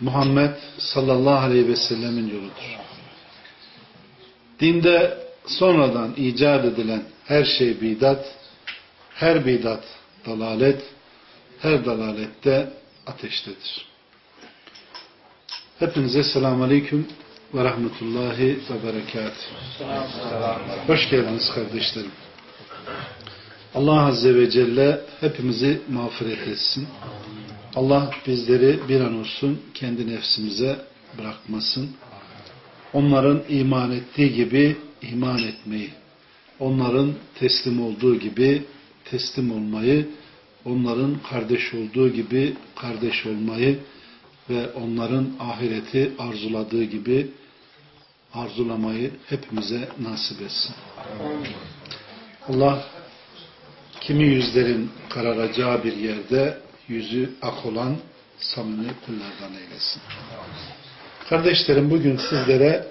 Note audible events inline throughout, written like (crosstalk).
Muhammed sallallahu aleyhi ve sellemin yoludur. Dinde sonradan icat edilen her şey bidat, her bidat dalalet, her dalalette ateştedir. Hepinize selamun aleyküm ve rahmetullahi ve berekat. Hoş geldiniz kardeşlerim. Allah Azze ve Celle hepimizi mağfiret etsin. Allah bizleri bir an olsun kendi nefsimize bırakmasın. Onların iman ettiği gibi iman etmeyi, onların teslim olduğu gibi teslim olmayı, onların kardeş olduğu gibi kardeş olmayı ve onların ahireti arzuladığı gibi arzulamayı hepimize nasip etsin. Allah kimi yüzlerin kararacağı bir yerde yüzü ak olan samimi kullardan eylesin. Kardeşlerim bugün sizlere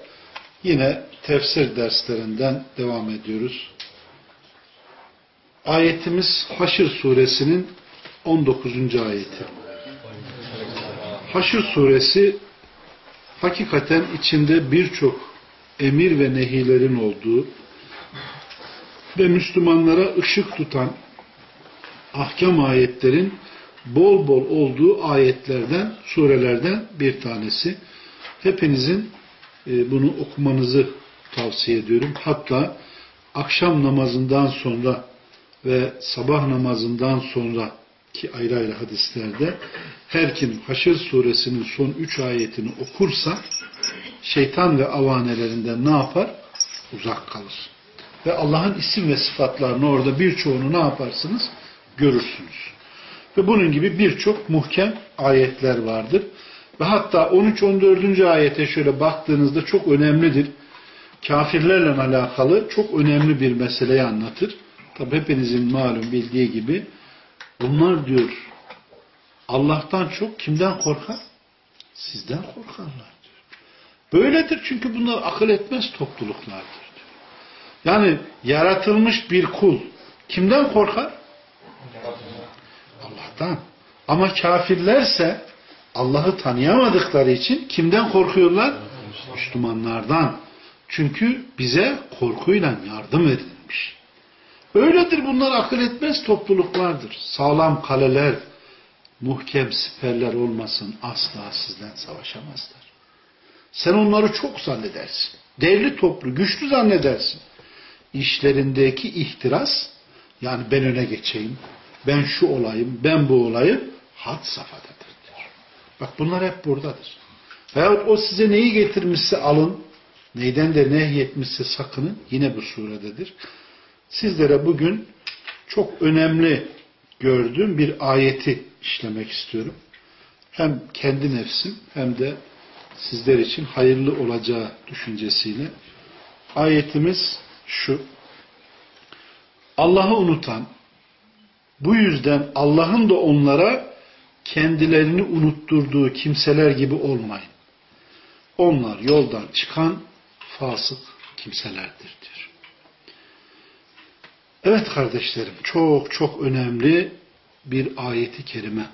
yine tefsir derslerinden devam ediyoruz. Ayetimiz Haşr suresinin 19. ayeti. Haşr suresi hakikaten içinde birçok emir ve nehilerin olduğu ve Müslümanlara ışık tutan ahkam ayetlerin bol bol olduğu ayetlerden, surelerden bir tanesi. Hepinizin e, bunu okumanızı tavsiye ediyorum. Hatta akşam namazından sonra ve sabah namazından sonra ki ayrı ayrı hadislerde her kim Haşr suresinin son üç ayetini okursa şeytan ve avanelerinden ne yapar? Uzak kalır. Ve Allah'ın isim ve sıfatlarını orada birçoğunu ne yaparsınız? Görürsünüz. Ve bunun gibi birçok muhkem ayetler vardır. Ve hatta 13-14. ayete şöyle baktığınızda çok önemlidir. Kafirlerle alakalı çok önemli bir meseleyi anlatır. Tabi hepinizin malum bildiği gibi bunlar diyor Allah'tan çok kimden korkar? Sizden korkarlar diyor. Böyledir çünkü bunlar akıl etmez topluluklardır diyor. Yani yaratılmış bir kul kimden korkar? Allah'tan. Ama kafirlerse Allah'ı tanıyamadıkları için kimden korkuyorlar? Müslümanlardan. Çünkü bize korkuyla yardım edilmiş. Öyledir bunlar akıl etmez topluluklardır. Sağlam kaleler, muhkem siperler olmasın asla sizden savaşamazlar. Sen onları çok zannedersin. Devli toplu, güçlü zannedersin. İşlerindeki ihtiras, yani ben öne geçeyim, ben şu olayım, ben bu olayım had safhadadır diyor. Bak bunlar hep buradadır. Veyahut o size neyi getirmişse alın, neyden de nehyetmişse sakının yine bu surededir. Sizlere bugün çok önemli gördüğüm bir ayeti işlemek istiyorum. Hem kendi nefsim hem de sizler için hayırlı olacağı düşüncesiyle. Ayetimiz şu. Allah'ı unutan, bu yüzden Allah'ın da onlara kendilerini unutturduğu kimseler gibi olmayın. Onlar yoldan çıkan fasık kimselerdir diyor. Evet kardeşlerim çok çok önemli bir ayeti kerime.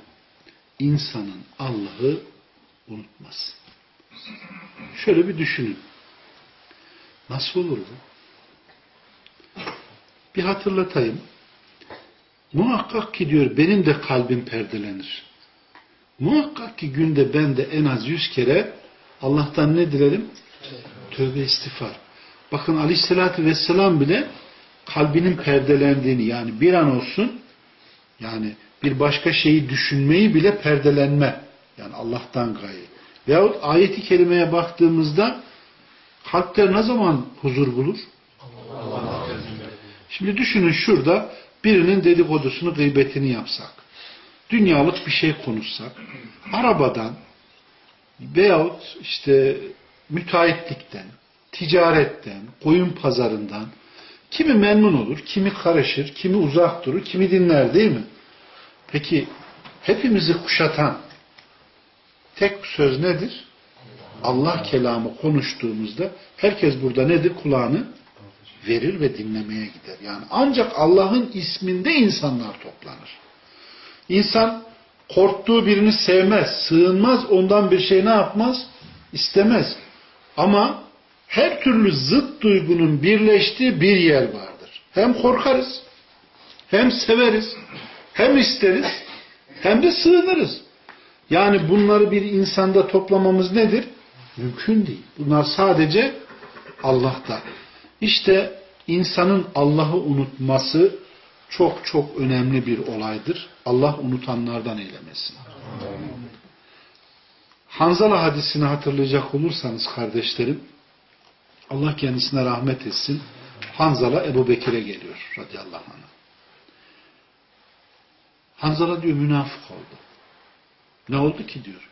İnsanın Allah'ı unutmaz. Şöyle bir düşünün. Nasıl olur bu? Bir hatırlatayım. Muhakkak ki diyor benim de kalbim perdelenir. Muhakkak ki günde ben de en az yüz kere Allah'tan ne dilerim? Tövbe istiğfar. Bakın aleyhissalatü vesselam bile kalbinin perdelendiğini yani bir an olsun yani bir başka şeyi düşünmeyi bile perdelenme. Yani Allah'tan gaye. Veyahut ayeti kerimeye baktığımızda kalpler ne zaman huzur bulur? Allah. Şimdi düşünün şurada birinin dedikodusunu, gıybetini yapsak, dünyalık bir şey konuşsak, arabadan, veyahut işte müteahhitlikten, ticaretten, koyun pazarından kimi memnun olur, kimi karışır, kimi uzak durur, kimi dinler değil mi? Peki hepimizi kuşatan tek söz nedir? Allah kelamı konuştuğumuzda herkes burada nedir? Kulağını verir ve dinlemeye gider. Yani ancak Allah'ın isminde insanlar toplanır. İnsan korktuğu birini sevmez, sığınmaz, ondan bir şey ne yapmaz? İstemez. Ama her türlü zıt duygunun birleştiği bir yer vardır. Hem korkarız, hem severiz, hem isteriz, hem de sığınırız. Yani bunları bir insanda toplamamız nedir? Mümkün değil. Bunlar sadece Allah'ta. İşte insanın Allah'ı unutması çok çok önemli bir olaydır. Allah unutanlardan eylemesin. Hanzala hadisini hatırlayacak olursanız kardeşlerim, Allah kendisine rahmet etsin. Hanzala Ebu Bekir'e geliyor radıyallahu anh. Hanzala diyor münafık oldu. Ne oldu ki diyor.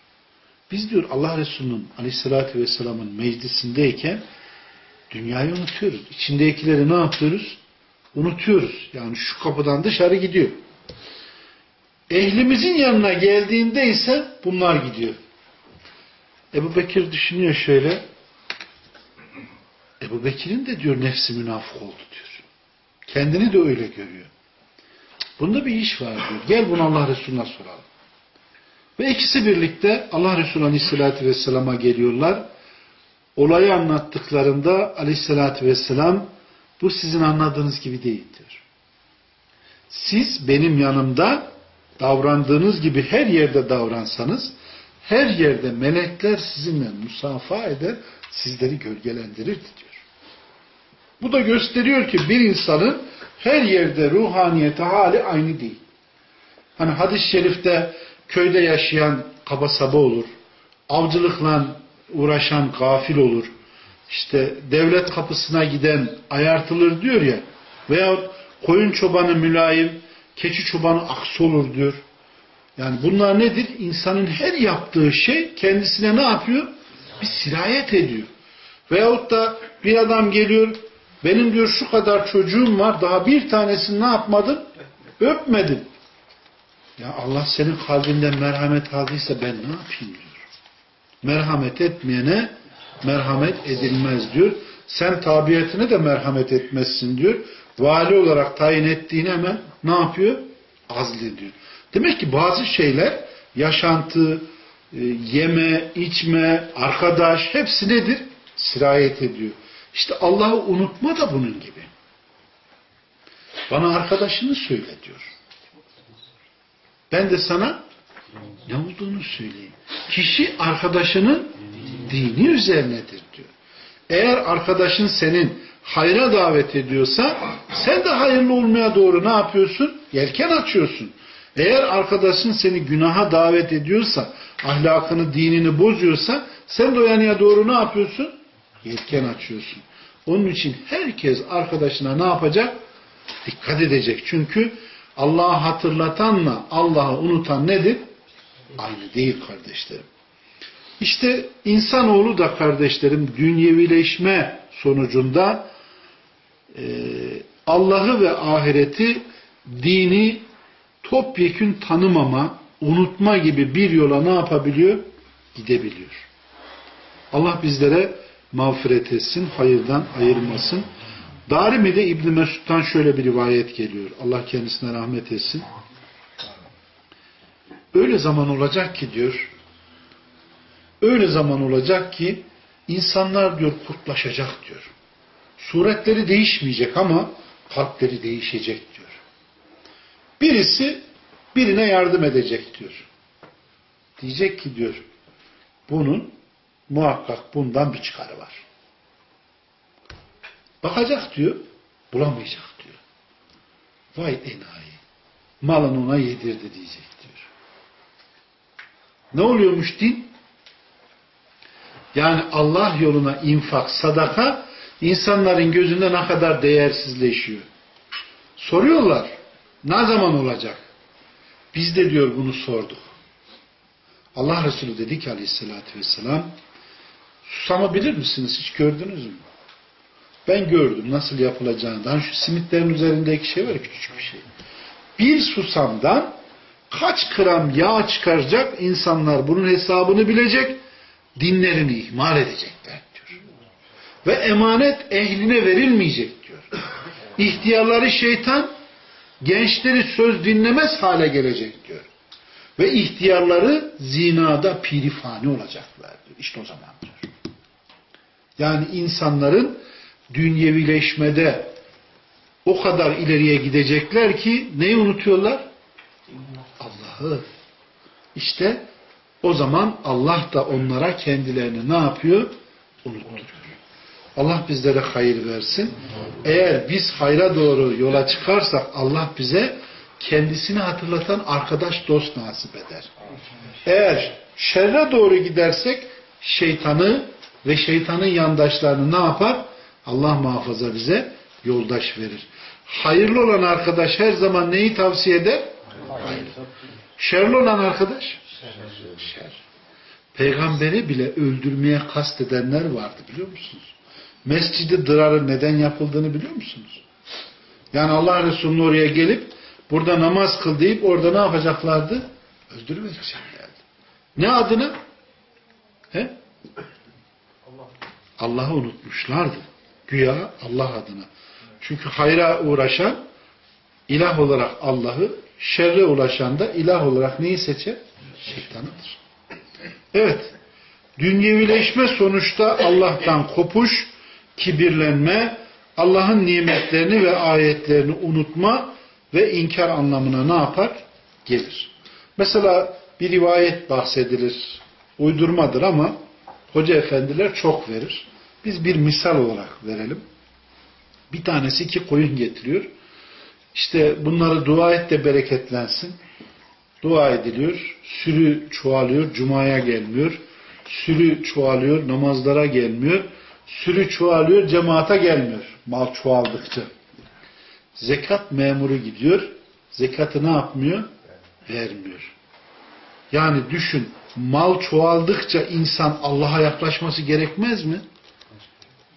Biz diyor Allah Resulü'nün aleyhissalatü vesselamın meclisindeyken dünyayı unutuyoruz. İçindekileri ne yapıyoruz? Unutuyoruz. Yani şu kapıdan dışarı gidiyor. Ehlimizin yanına geldiğinde ise bunlar gidiyor. Ebu Bekir düşünüyor şöyle. Ebu Bekir'in de diyor nefsi münafık oldu diyor. Kendini de öyle görüyor. Bunda bir iş var diyor. Gel bunu Allah Resulü'ne soralım. Ve ikisi birlikte Allah Resulü Aleyhisselatü Vesselam'a geliyorlar. Olayı anlattıklarında Aleyhisselatü Vesselam bu sizin anladığınız gibi değil diyor. Siz benim yanımda davrandığınız gibi her yerde davransanız her yerde melekler sizinle musafa eder, sizleri gölgelendirir diyor. Bu da gösteriyor ki bir insanın her yerde ruhaniyeti hali aynı değil. Hani hadis-i şerifte köyde yaşayan kaba saba olur, avcılıkla uğraşan gafil olur, işte devlet kapısına giden ayartılır diyor ya, veyahut koyun çobanı mülayim, keçi çobanı aksı olur diyor. Yani bunlar nedir? İnsanın her yaptığı şey kendisine ne yapıyor? Bir sirayet ediyor. Veyahut da bir adam geliyor, benim diyor şu kadar çocuğum var, daha bir tanesini ne yapmadım? Öpmedim. Ya Allah senin kalbinden merhamet aldıysa ben ne yapayım diyor. Merhamet etmeyene merhamet edilmez diyor. Sen tabiatine de merhamet etmezsin diyor. Vali olarak tayin ettiğini hemen ne yapıyor? Azlediyor. Demek ki bazı şeyler yaşantı, e, yeme, içme, arkadaş hepsi nedir? Sirayet ediyor. İşte Allah'ı unutma da bunun gibi. Bana arkadaşını söyle diyor. Ben de sana ne olduğunu söyleyeyim. Kişi arkadaşının dini üzerinedir diyor. Eğer arkadaşın senin hayra davet ediyorsa sen de hayırlı olmaya doğru ne yapıyorsun? Yelken açıyorsun. Eğer arkadaşın seni günaha davet ediyorsa, ahlakını, dinini bozuyorsa sen de o yanıya doğru ne yapıyorsun? Yelken açıyorsun. Onun için herkes arkadaşına ne yapacak? Dikkat edecek. Çünkü Allah'ı hatırlatanla Allah'ı unutan nedir? Aynı değil kardeşlerim. İşte insanoğlu da kardeşlerim dünyevileşme sonucunda e, Allah'ı ve ahireti dini topyekün tanımama, unutma gibi bir yola ne yapabiliyor? Gidebiliyor. Allah bizlere mağfiret etsin, hayırdan ayırmasın. Darimi'de İbn Mesud'dan şöyle bir rivayet geliyor. Allah kendisine rahmet etsin. Öyle zaman olacak ki diyor, öyle zaman olacak ki insanlar diyor kurtlaşacak diyor. Suretleri değişmeyecek ama kalpleri değişecek diyor. Birisi birine yardım edecek diyor. Diyecek ki diyor, bunun muhakkak bundan bir çıkarı var. Bakacak diyor, bulamayacak diyor. Vay enayi, malını ona yedirdi diyecek. Ne oluyormuş din? Yani Allah yoluna infak, sadaka insanların gözünde ne kadar değersizleşiyor. Soruyorlar, ne zaman olacak? Biz de diyor bunu sorduk. Allah Resulü dedi ki aleyhissalatü vesselam susamı bilir misiniz? Hiç gördünüz mü? Ben gördüm nasıl yapılacağından. Şu simitlerin üzerindeki şey var küçük bir şey. Bir susamdan kaç gram yağ çıkaracak insanlar bunun hesabını bilecek, dinlerini ihmal edecekler diyor. Ve emanet ehline verilmeyecek diyor. İhtiyarları şeytan, gençleri söz dinlemez hale gelecek diyor. Ve ihtiyarları zinada pirifani olacaklar diyor. İşte o zaman diyor. Yani insanların dünyevileşmede o kadar ileriye gidecekler ki neyi unutuyorlar? Allah'ı. İşte o zaman Allah da onlara kendilerini ne yapıyor? Unutturuyor. Allah bizlere hayır versin. Eğer biz hayra doğru yola çıkarsak Allah bize kendisini hatırlatan arkadaş dost nasip eder. Eğer şerre doğru gidersek şeytanı ve şeytanın yandaşlarını ne yapar? Allah muhafaza bize yoldaş verir. Hayırlı olan arkadaş her zaman neyi tavsiye eder? Şerli olan arkadaş? Şer. Peygamberi bile öldürmeye kastedenler vardı biliyor musunuz? Mescidi dırarın neden yapıldığını biliyor musunuz? Yani Allah Resulü'nün oraya gelip burada namaz kıl deyip orada ne yapacaklardı? Öldürüvereceklerdi. Ne adına? He? Allah'ı unutmuşlardı. Güya Allah adına. Çünkü hayra uğraşan ilah olarak Allah'ı, şerre ulaşan da ilah olarak neyi seçer? Şeytanıdır. Evet. Dünyevileşme sonuçta Allah'tan kopuş, kibirlenme, Allah'ın nimetlerini ve ayetlerini unutma ve inkar anlamına ne yapar? Gelir. Mesela bir rivayet bahsedilir. Uydurmadır ama hoca efendiler çok verir. Biz bir misal olarak verelim. Bir tanesi iki koyun getiriyor. İşte bunları dua et de bereketlensin. Dua ediliyor. Sürü çoğalıyor. Cumaya gelmiyor. Sürü çoğalıyor. Namazlara gelmiyor. Sürü çoğalıyor. Cemaata gelmiyor. Mal çoğaldıkça. Zekat memuru gidiyor. Zekatı ne yapmıyor? Vermiyor. Yani düşün. Mal çoğaldıkça insan Allah'a yaklaşması gerekmez mi?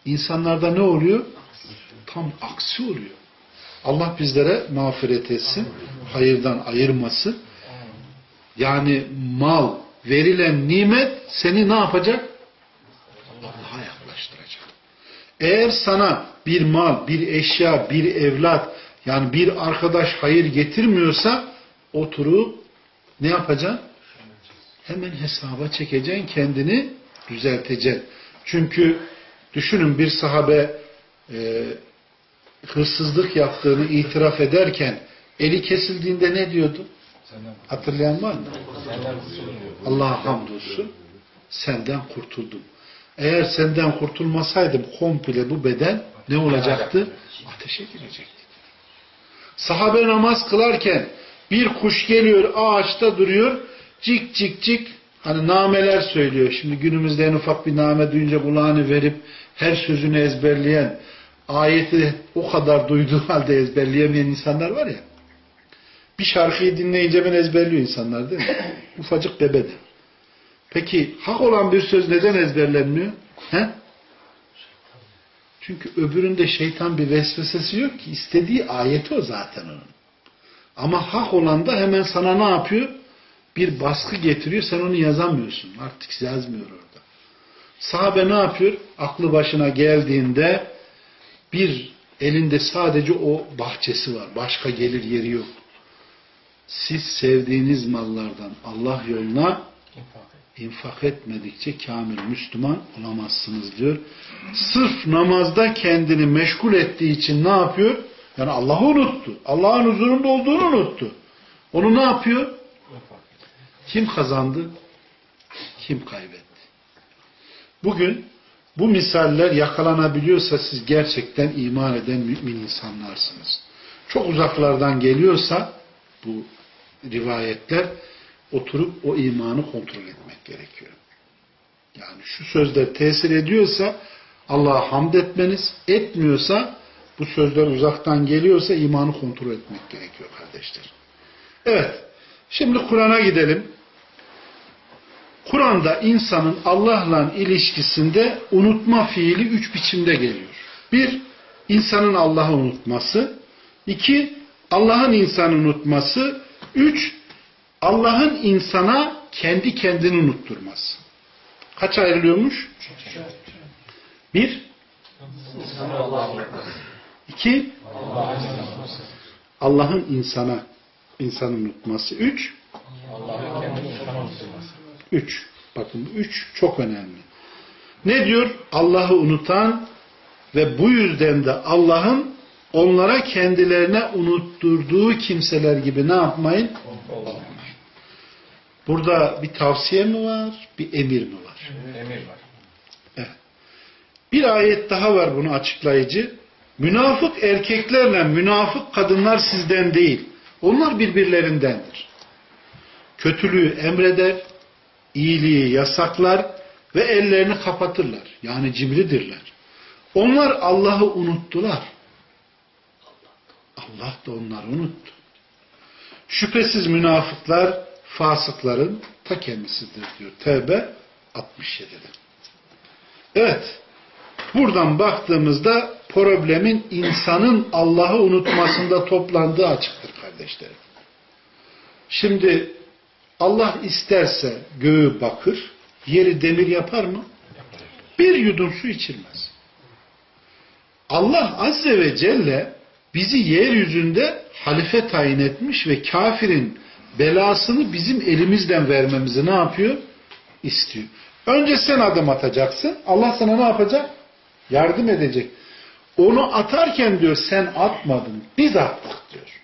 İnsanlarda ne oluyor? Tam aksi oluyor. Allah bizlere mağfiret etsin. Hayırdan ayırmasın. Yani mal, verilen nimet seni ne yapacak? Allah'a yaklaştıracak. Eğer sana bir mal, bir eşya, bir evlat, yani bir arkadaş hayır getirmiyorsa oturup ne yapacaksın? Hemen hesaba çekeceksin, kendini düzelteceksin. Çünkü düşünün bir sahabe e, hırsızlık yaptığını itiraf ederken eli kesildiğinde ne diyordu? Hatırlayan var mı? Allah'a hamdolsun senden kurtuldum. Eğer senden kurtulmasaydım komple bu beden ne olacaktı? Ateşe girecekti. Sahabe namaz kılarken bir kuş geliyor ağaçta duruyor cik cik cik hani nameler söylüyor. Şimdi günümüzde en ufak bir name duyunca kulağını verip her sözünü ezberleyen ayeti o kadar duyduğu halde ezberleyemeyen insanlar var ya. Bir şarkıyı dinleyince ben ezberliyor insanlar değil mi? (laughs) Ufacık bebede. Peki hak olan bir söz neden ezberlenmiyor? He? Çünkü öbüründe şeytan bir vesvesesi yok ki. istediği ayeti o zaten onun. Ama hak olan da hemen sana ne yapıyor? Bir baskı getiriyor. Sen onu yazamıyorsun. Artık yazmıyor orada. Sahabe ne yapıyor? Aklı başına geldiğinde bir elinde sadece o bahçesi var. Başka gelir yeri yok. Siz sevdiğiniz mallardan Allah yoluna infak etmedikçe kamil Müslüman olamazsınız diyor. Sırf namazda kendini meşgul ettiği için ne yapıyor? Yani Allah'ı unuttu. Allah'ın huzurunda olduğunu unuttu. Onu ne yapıyor? Kim kazandı? Kim kaybetti? Bugün bu misaller yakalanabiliyorsa siz gerçekten iman eden mümin insanlarsınız. Çok uzaklardan geliyorsa bu rivayetler oturup o imanı kontrol etmek gerekiyor. Yani şu sözler tesir ediyorsa Allah'a hamd etmeniz, etmiyorsa bu sözler uzaktan geliyorsa imanı kontrol etmek gerekiyor kardeşler. Evet. Şimdi Kur'an'a gidelim. Kur'an'da insanın Allah'la ilişkisinde unutma fiili üç biçimde geliyor. Bir, insanın Allah'ı unutması. iki Allah'ın insanı unutması. Üç, Allah'ın insana kendi kendini unutturması. Kaç ayrılıyormuş? Bir, iki, Allah'ın insana insanı unutması. Üç, üç. Bakın bu üç çok önemli. Ne diyor? Allah'ı unutan ve bu yüzden de Allah'ın onlara kendilerine unutturduğu kimseler gibi ne yapmayın? Olmayın. Burada bir tavsiye mi var? Bir emir mi var? Emir var. Evet. Bir ayet daha var bunu açıklayıcı. Münafık erkeklerle münafık kadınlar sizden değil. Onlar birbirlerindendir. Kötülüğü emreder, iyiliği yasaklar ve ellerini kapatırlar. Yani cimridirler. Onlar Allah'ı unuttular. Allah da onları unuttu. Şüphesiz münafıklar fasıkların ta kendisidir diyor. Tevbe 67'de. Evet. Buradan baktığımızda problemin insanın Allah'ı unutmasında toplandığı açıktır kardeşlerim. Şimdi Allah isterse göğü bakır, yeri demir yapar mı? Bir yudum su içilmez. Allah Azze ve Celle bizi yeryüzünde halife tayin etmiş ve kafirin belasını bizim elimizden vermemizi ne yapıyor? İstiyor. Önce sen adım atacaksın. Allah sana ne yapacak? Yardım edecek. Onu atarken diyor sen atmadın. Biz attık diyor.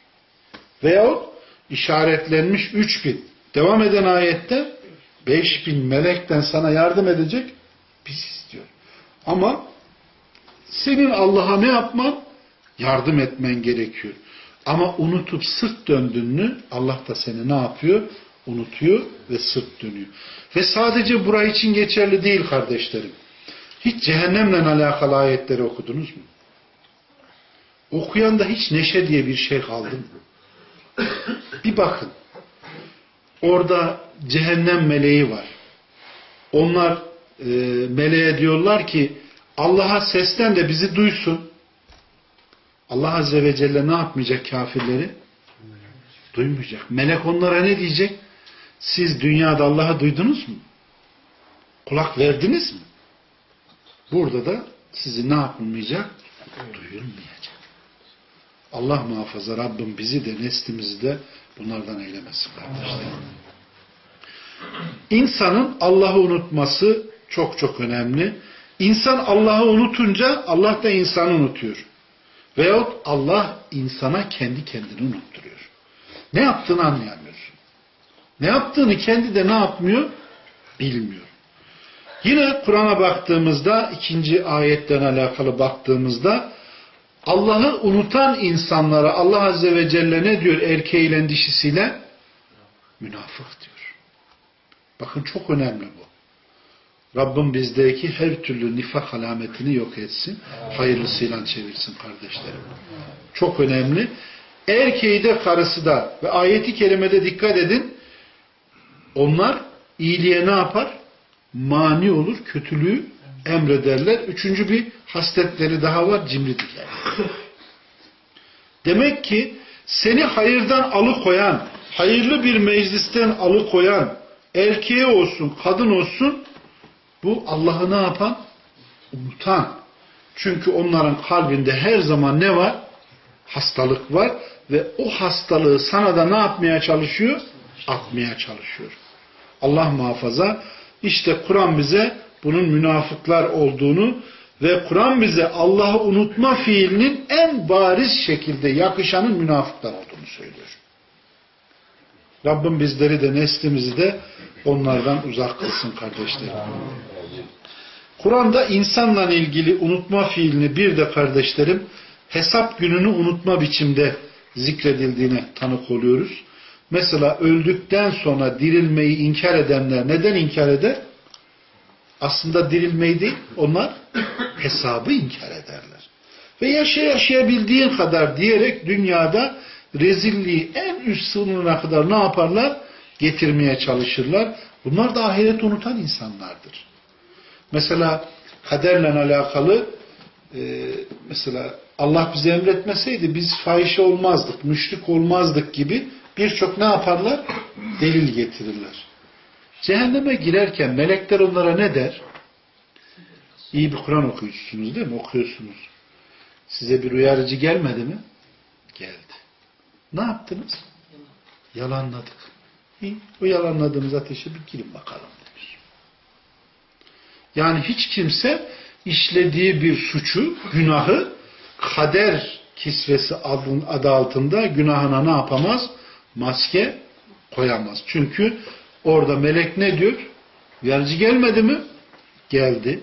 Veyahut işaretlenmiş üç bin. Devam eden ayette beş bin melekten sana yardım edecek. Biz istiyor. Ama senin Allah'a ne yapman? Yardım etmen gerekiyor. Ama unutup sırt döndün mü Allah da seni ne yapıyor? Unutuyor ve sırt dönüyor. Ve sadece burayı için geçerli değil kardeşlerim. Hiç cehennemle alakalı ayetleri okudunuz mu? Okuyan da hiç neşe diye bir şey kaldı mı? Bir bakın. Orada cehennem meleği var. Onlar e, meleğe diyorlar ki Allah'a seslen de bizi duysun. Allah Azze ve Celle ne yapmayacak kafirleri? Duymayacak. Melek onlara ne diyecek? Siz dünyada Allah'ı duydunuz mu? Kulak verdiniz mi? Burada da sizi ne yapılmayacak? Duyulmayacak. Allah muhafaza Rabbim bizi de neslimizi de bunlardan eylemesin kardeşler. İnsanın Allah'ı unutması çok çok önemli. İnsan Allah'ı unutunca Allah da insanı unutuyor. Veyahut Allah insana kendi kendini unutturuyor. Ne yaptığını anlayamıyor. Ne yaptığını kendi de ne yapmıyor? Bilmiyor. Yine Kur'an'a baktığımızda ikinci ayetten alakalı baktığımızda Allah'ı unutan insanlara Allah Azze ve Celle ne diyor erkeğiyle dişisiyle? Münafık diyor. Bakın çok önemli bu. Rabbim bizdeki her türlü nifak alametini yok etsin. Hayırlısıyla çevirsin kardeşlerim. Çok önemli. Erkeği de karısı da ve ayeti kerimede dikkat edin. Onlar iyiliğe ne yapar? Mani olur, kötülüğü emrederler. Üçüncü bir hasletleri daha var, cimridirler. Demek ki seni hayırdan alıkoyan, hayırlı bir meclisten alıkoyan, erkeğe olsun, kadın olsun, bu Allah'ı ne yapan? Unutan. Çünkü onların kalbinde her zaman ne var? Hastalık var ve o hastalığı sana da ne yapmaya çalışıyor? Atmaya çalışıyor. Allah muhafaza. İşte Kur'an bize bunun münafıklar olduğunu ve Kur'an bize Allah'ı unutma fiilinin en bariz şekilde yakışanın münafıklar olduğunu söylüyor. Rabbim bizleri de neslimizi de onlardan uzak kılsın kardeşlerim. Kur'an'da insanla ilgili unutma fiilini bir de kardeşlerim hesap gününü unutma biçimde zikredildiğine tanık oluyoruz. Mesela öldükten sonra dirilmeyi inkar edenler neden inkar eder? Aslında dirilmeyi değil, onlar (coughs) hesabı inkar ederler. Ve yaşa yaşayabildiğin kadar diyerek dünyada rezilliği en üst sınırına kadar ne yaparlar? Getirmeye çalışırlar. Bunlar da ahiret unutan insanlardır. Mesela kaderle alakalı e, mesela Allah bize emretmeseydi biz fahişe olmazdık, müşrik olmazdık gibi birçok ne yaparlar? Delil getirirler. Cehenneme girerken melekler onlara ne der? İyi bir Kur'an okuyucusunuz değil mi? Okuyorsunuz. Size bir uyarıcı gelmedi mi? Geldi. Ne yaptınız? Yalanladık. İyi, o yalanladığımız ateşe bir girin bakalım denir. Yani hiç kimse işlediği bir suçu, günahı kader kisvesi adı altında günahına ne yapamaz? Maske koyamaz. Çünkü orada melek ne diyor? Uyarıcı gelmedi mi? Geldi.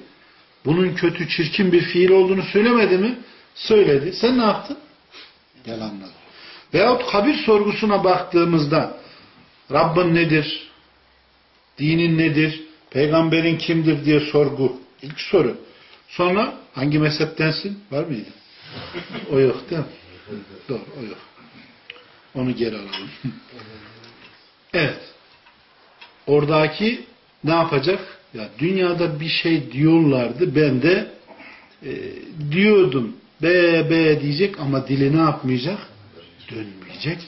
Bunun kötü, çirkin bir fiil olduğunu söylemedi mi? Söyledi. Sen ne yaptın? Yalanladın. Veyahut kabir sorgusuna baktığımızda Rabbin nedir? Dinin nedir? Peygamberin kimdir diye sorgu. İlk soru. Sonra hangi mezheptensin? Var mıydı? O yok değil mi? Doğru o yok. Onu geri alalım. (laughs) evet. Oradaki ne yapacak? Ya dünyada bir şey diyorlardı. Ben de e, diyordum. Be be diyecek ama dili ne yapmayacak? Dönmeyecek.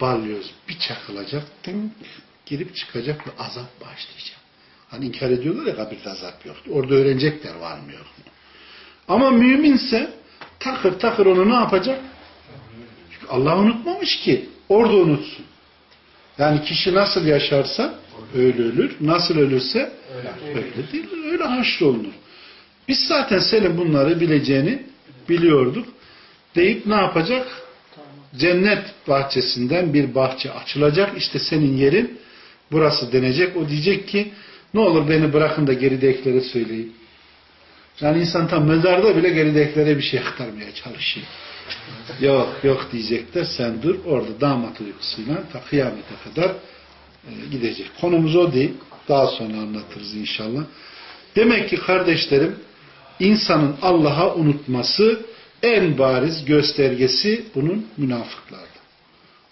Balyoz bir çakılacak. Tın, girip çıkacak ve azap başlayacak. Hani inkar ediyorlar ya kabirde azap yok. Orada öğrenecekler var mı yok mu? Ama müminse takır takır onu ne yapacak? Çünkü Allah unutmamış ki. Orada unutsun. Yani kişi nasıl yaşarsa öyle ölür. Nasıl ölürse öyle değil. Öyle haşrolunur. Biz zaten senin bunları bileceğini biliyorduk. Deyip ne yapacak? Cennet bahçesinden bir bahçe açılacak. İşte senin yerin burası denecek. O diyecek ki ne olur beni bırakın da geridekileri söyleyeyim. Yani insan tam mezarda bile geridekilere bir şey aktarmaya çalışıyor. yok yok diyecekler sen dur orada damat uykusuyla ta kıyamete kadar e, gidecek. Konumuz o değil. Daha sonra anlatırız inşallah. Demek ki kardeşlerim insanın Allah'a unutması en bariz göstergesi bunun münafıklardır.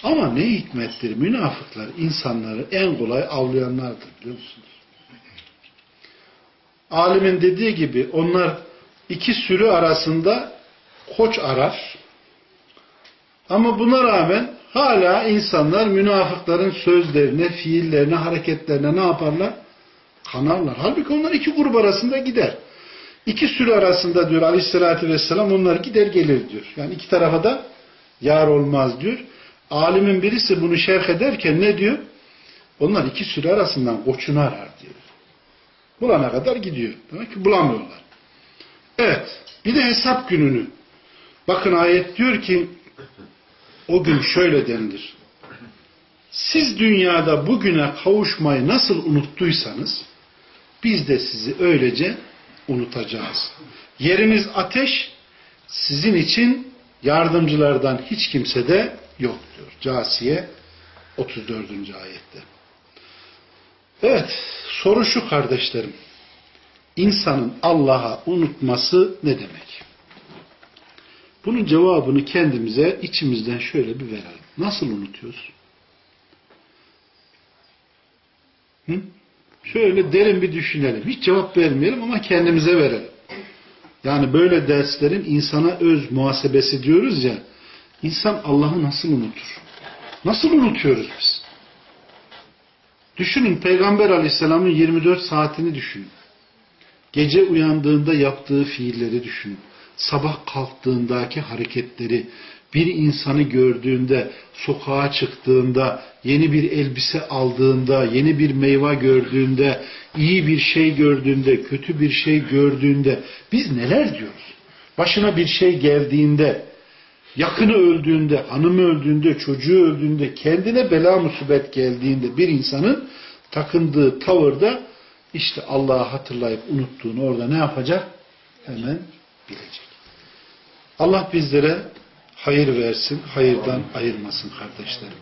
Ama ne hikmettir münafıklar insanları en kolay avlayanlardır biliyor musunuz? Alimin dediği gibi onlar iki sürü arasında koç arar. Ama buna rağmen hala insanlar münafıkların sözlerine, fiillerine, hareketlerine ne yaparlar? Kanarlar. Halbuki onlar iki grup arasında gider. İki sürü arasında diyor aleyhissalatü vesselam onlar gider gelir diyor. Yani iki tarafa da yar olmaz diyor. Alimin birisi bunu şerh ederken ne diyor? Onlar iki sürü arasından koçunu arar diyor. Bulana kadar gidiyor. Demek ki bulamıyorlar. Evet. Bir de hesap gününü. Bakın ayet diyor ki o gün şöyle denilir. Siz dünyada bugüne kavuşmayı nasıl unuttuysanız biz de sizi öylece unutacağız. Yeriniz ateş sizin için yardımcılardan hiç kimse de yok diyor. Casiye 34. ayette. Evet, soru şu kardeşlerim. İnsanın Allah'a unutması ne demek? Bunun cevabını kendimize içimizden şöyle bir verelim. Nasıl unutuyoruz? Hı? Şöyle derin bir düşünelim. Hiç cevap vermeyelim ama kendimize verelim. Yani böyle derslerin insana öz muhasebesi diyoruz ya. İnsan Allah'ı nasıl unutur? Nasıl unutuyoruz biz? Düşünün Peygamber Aleyhisselam'ın 24 saatini düşünün. Gece uyandığında yaptığı fiilleri düşünün. Sabah kalktığındaki hareketleri, bir insanı gördüğünde, sokağa çıktığında, yeni bir elbise aldığında, yeni bir meyve gördüğünde, iyi bir şey gördüğünde, kötü bir şey gördüğünde biz neler diyoruz? Başına bir şey geldiğinde, yakını öldüğünde, hanımı öldüğünde, çocuğu öldüğünde, kendine bela musibet geldiğinde bir insanın takındığı tavırda işte Allah'ı hatırlayıp unuttuğunu orada ne yapacak? Hemen bilecek. Allah bizlere hayır versin, hayırdan ayırmasın kardeşlerim.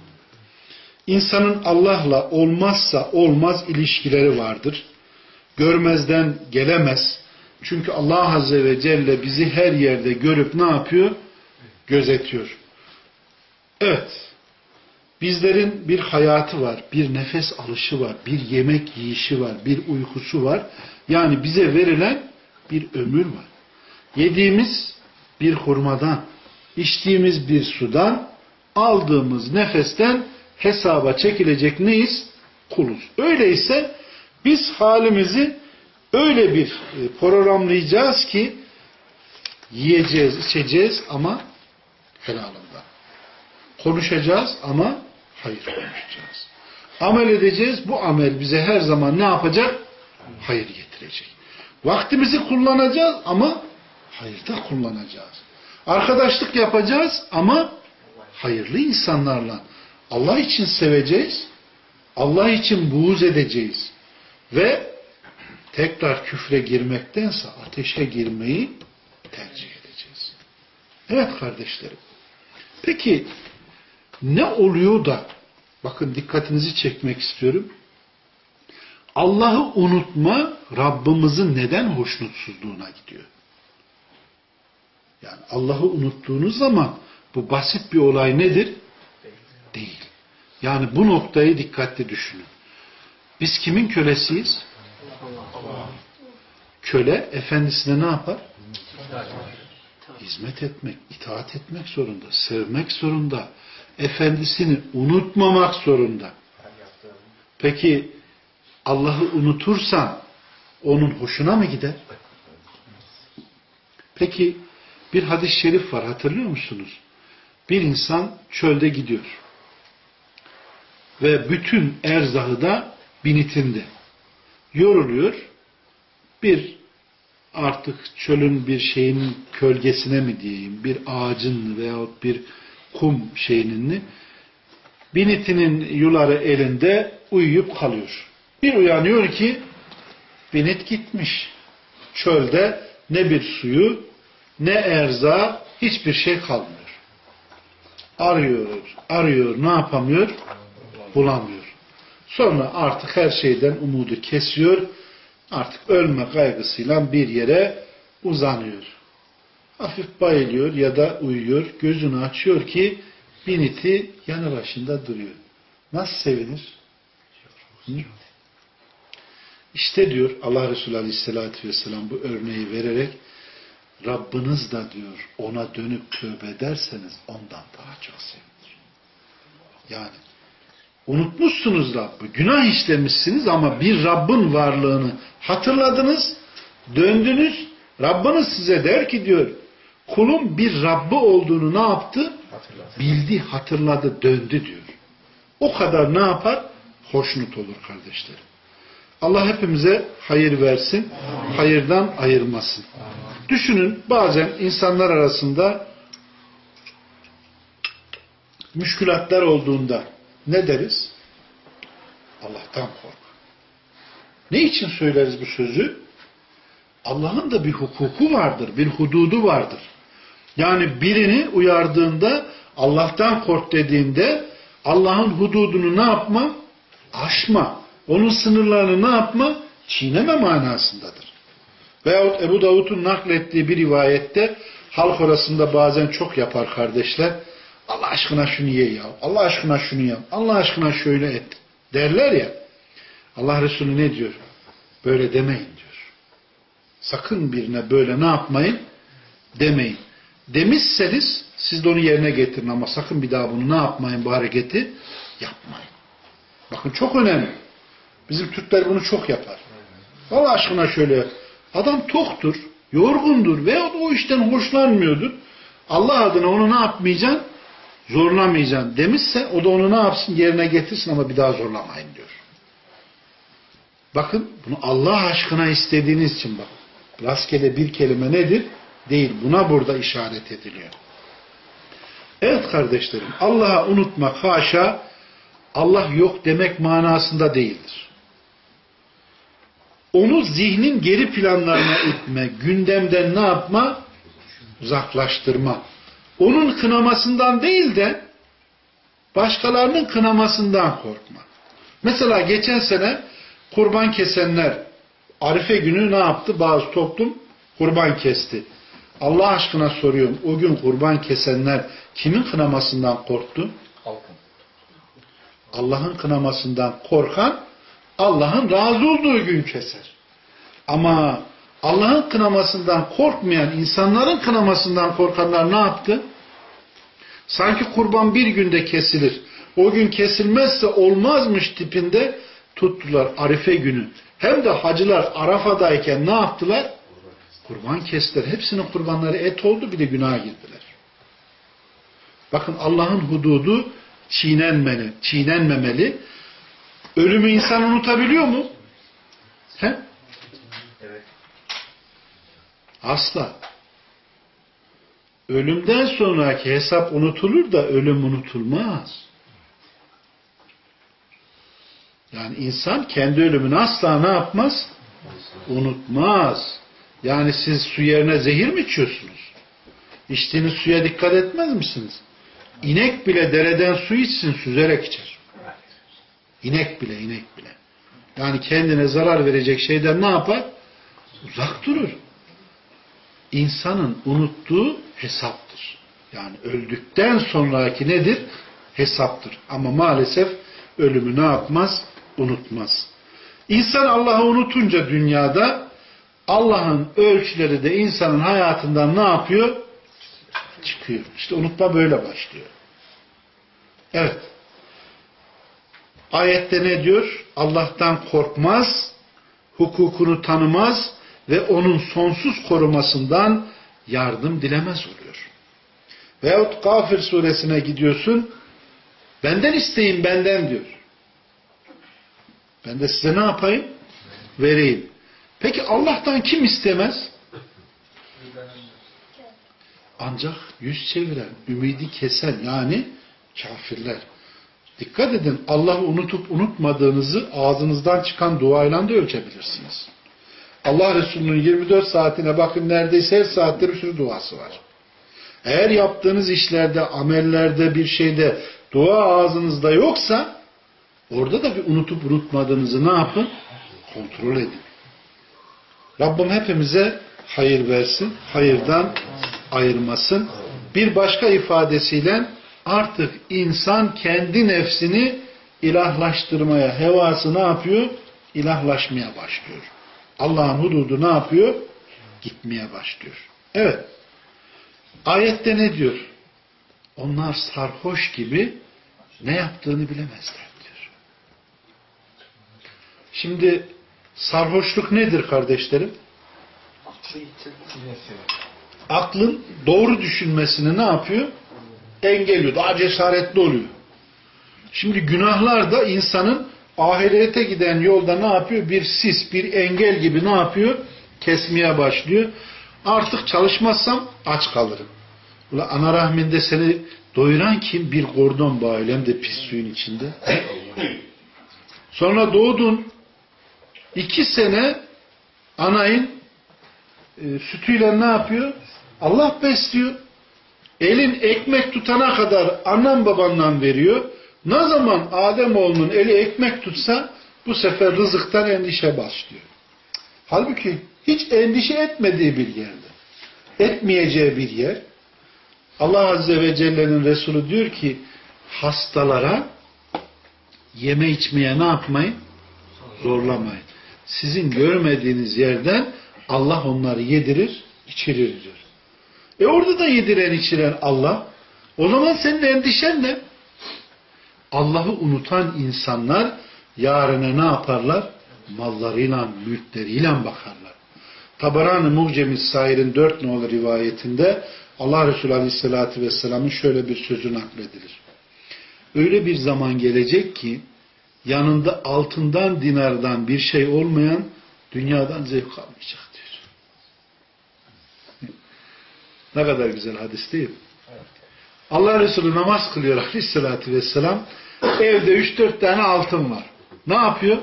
İnsanın Allah'la olmazsa olmaz ilişkileri vardır. Görmezden gelemez. Çünkü Allah Azze ve Celle bizi her yerde görüp ne yapıyor? Gözetiyor. Evet. Bizlerin bir hayatı var, bir nefes alışı var, bir yemek yiyişi var, bir uykusu var. Yani bize verilen bir ömür var. Yediğimiz bir hurmadan, içtiğimiz bir sudan, aldığımız nefesten hesaba çekilecek neyiz? Kuluz. Öyleyse biz halimizi öyle bir e, programlayacağız ki yiyeceğiz, içeceğiz ama helalından. Konuşacağız ama hayır konuşacağız. Amel edeceğiz. Bu amel bize her zaman ne yapacak? Hayır getirecek. Vaktimizi kullanacağız ama hayırda kullanacağız. Arkadaşlık yapacağız ama hayırlı insanlarla. Allah için seveceğiz. Allah için buğz edeceğiz. Ve tekrar küfre girmektense ateşe girmeyi tercih edeceğiz. Evet kardeşlerim. Peki ne oluyor da bakın dikkatinizi çekmek istiyorum. Allah'ı unutma Rabbimizin neden hoşnutsuzluğuna gidiyor. Yani Allah'ı unuttuğunuz zaman bu basit bir olay nedir? Değil. Yani bu noktayı dikkatli düşünün. Biz kimin kölesiyiz? Köle efendisine ne yapar? Hizmet etmek, itaat etmek zorunda, sevmek zorunda, efendisini unutmamak zorunda. Peki Allah'ı unutursan onun hoşuna mı gider? Peki bir hadis-i şerif var hatırlıyor musunuz? Bir insan çölde gidiyor. Ve bütün erzahı da binitinde. Yoruluyor. Bir artık çölün bir şeyin kölgesine mi diyeyim, bir ağacın veyahut bir kum şeyinin binitinin yuları elinde uyuyup kalıyor. Bir uyanıyor ki binit gitmiş. Çölde ne bir suyu ne erza hiçbir şey kalmıyor. Arıyor, arıyor, ne yapamıyor? Bulamıyor. Sonra artık her şeyden umudu kesiyor. Artık ölme kaygısıyla bir yere uzanıyor. Hafif bayılıyor ya da uyuyor. Gözünü açıyor ki biniti yanı başında duruyor. Nasıl sevinir? Hı? İşte diyor Allah Resulü Aleyhisselatü Vesselam bu örneği vererek Rabbiniz da diyor ona dönüp tövbe ederseniz ondan daha çok sevinir. Yani unutmuşsunuz Rabb'i. Günah işlemişsiniz ama bir Rabbin varlığını hatırladınız, döndünüz. Rabbiniz size der ki diyor kulun bir Rabbi olduğunu ne yaptı? Hatırladı. Bildi, hatırladı, döndü diyor. O kadar ne yapar? Hoşnut olur kardeşlerim. Allah hepimize hayır versin, hayırdan ayırmasın. Düşünün bazen insanlar arasında müşkülatlar olduğunda ne deriz? Allah'tan kork. Ne için söyleriz bu sözü? Allah'ın da bir hukuku vardır, bir hududu vardır. Yani birini uyardığında Allah'tan kork dediğinde Allah'ın hududunu ne yapma? Aşma. Onun sınırlarını ne yapma? Çiğneme manasındadır. Veyahut Ebu Davud'un naklettiği bir rivayette halk arasında bazen çok yapar kardeşler. Allah aşkına şunu ye ya. Allah aşkına şunu yap. Allah aşkına şöyle et. Derler ya. Allah Resulü ne diyor? Böyle demeyin diyor. Sakın birine böyle ne yapmayın? Demeyin. Demişseniz siz de onu yerine getirin ama sakın bir daha bunu ne yapmayın bu hareketi? Yapmayın. Bakın çok önemli. Bizim Türkler bunu çok yapar. Allah aşkına şöyle adam toktur, yorgundur veya o işten hoşlanmıyordur. Allah adına onu ne yapmayacaksın? Zorlamayacaksın demişse o da onu ne yapsın? Yerine getirsin ama bir daha zorlamayın diyor. Bakın bunu Allah aşkına istediğiniz için bak. Rastgele bir kelime nedir? Değil. Buna burada işaret ediliyor. Evet kardeşlerim Allah'a unutmak haşa Allah yok demek manasında değildir. Onu zihnin geri planlarına itme, gündemden ne yapma? Uzaklaştırma. Onun kınamasından değil de başkalarının kınamasından korkma. Mesela geçen sene kurban kesenler Arife günü ne yaptı? Bazı toplum kurban kesti. Allah aşkına soruyorum. O gün kurban kesenler kimin kınamasından korktu? Halkın. Allah'ın kınamasından korkan Allah'ın razı olduğu gün keser. Ama Allah'ın kınamasından korkmayan, insanların kınamasından korkanlar ne yaptı? Sanki kurban bir günde kesilir. O gün kesilmezse olmazmış tipinde tuttular Arife günü. Hem de hacılar Arafa'dayken ne yaptılar? Kurban kestiler. Hepsinin kurbanları et oldu bir de günaha girdiler. Bakın Allah'ın hududu çiğnenmeli, çiğnenmemeli. Ölümü insan unutabiliyor mu? He? Evet. Asla. Ölümden sonraki hesap unutulur da ölüm unutulmaz. Yani insan kendi ölümünü asla ne yapmaz? Unutmaz. Yani siz su yerine zehir mi içiyorsunuz? İçtiğiniz suya dikkat etmez misiniz? İnek bile dereden su içsin süzerek içer. İnek bile, inek bile. Yani kendine zarar verecek şeyden ne yapar? Uzak durur. İnsanın unuttuğu hesaptır. Yani öldükten sonraki nedir? Hesaptır. Ama maalesef ölümü ne yapmaz? Unutmaz. İnsan Allah'ı unutunca dünyada Allah'ın ölçüleri de insanın hayatından ne yapıyor? Çıkıyor. İşte unutma böyle başlıyor. Evet. Ayette ne diyor? Allah'tan korkmaz, hukukunu tanımaz ve onun sonsuz korumasından yardım dilemez oluyor. Veyahut Gafir suresine gidiyorsun, benden isteyin benden diyor. Ben de size ne yapayım? Vereyim. Peki Allah'tan kim istemez? Ancak yüz çeviren, ümidi kesen yani kafirler. Dikkat edin Allah'ı unutup unutmadığınızı ağzınızdan çıkan duayla da ölçebilirsiniz. Allah Resulü'nün 24 saatine bakın neredeyse her saatte bir sürü duası var. Eğer yaptığınız işlerde, amellerde, bir şeyde dua ağzınızda yoksa orada da bir unutup unutmadığınızı ne yapın? Kontrol edin. Rabbim hepimize hayır versin, hayırdan ayırmasın. Bir başka ifadesiyle artık insan kendi nefsini ilahlaştırmaya, hevası ne yapıyor? İlahlaşmaya başlıyor. Allah'ın hududu ne yapıyor? Gitmeye başlıyor. Evet. Ayette ne diyor? Onlar sarhoş gibi ne yaptığını bilemezler diyor. Şimdi sarhoşluk nedir kardeşlerim? Aklın doğru düşünmesini ne yapıyor? Engelliyor. Daha cesaretli oluyor. Şimdi günahlar da insanın ahirete giden yolda ne yapıyor? Bir sis, bir engel gibi ne yapıyor? Kesmeye başlıyor. Artık çalışmazsam aç kalırım. Ula ana rahminde seni doyuran kim? Bir kordon bağı hem de pis suyun içinde. Sonra doğdun. iki sene anayın e, sütüyle ne yapıyor? Allah besliyor. Elin ekmek tutana kadar annem babandan veriyor. Ne zaman Ademoğlunun eli ekmek tutsa bu sefer rızıktan endişe başlıyor. Halbuki hiç endişe etmediği bir yerde. Etmeyeceği bir yer. Allah Azze ve Celle'nin Resulü diyor ki hastalara yeme içmeye ne yapmayın? Zorlamayın. Sizin görmediğiniz yerden Allah onları yedirir, içirir diyor. E orada da yediren içiren Allah. O zaman senin endişen ne? Allah'ı unutan insanlar yarına ne yaparlar? Mallarıyla, mülkleriyle bakarlar. Tabarani Mucemi Sair'in dört nolu rivayetinde Allah Resulü Aleyhisselatü Vesselam'ın şöyle bir sözü nakledilir. Öyle bir zaman gelecek ki yanında altından dinardan bir şey olmayan dünyadan zevk almayacak diyor. ne kadar güzel hadis değil mi? Allah Resulü namaz kılıyor Aleyhisselatü Vesselam. Evde 3-4 tane altın var. Ne yapıyor?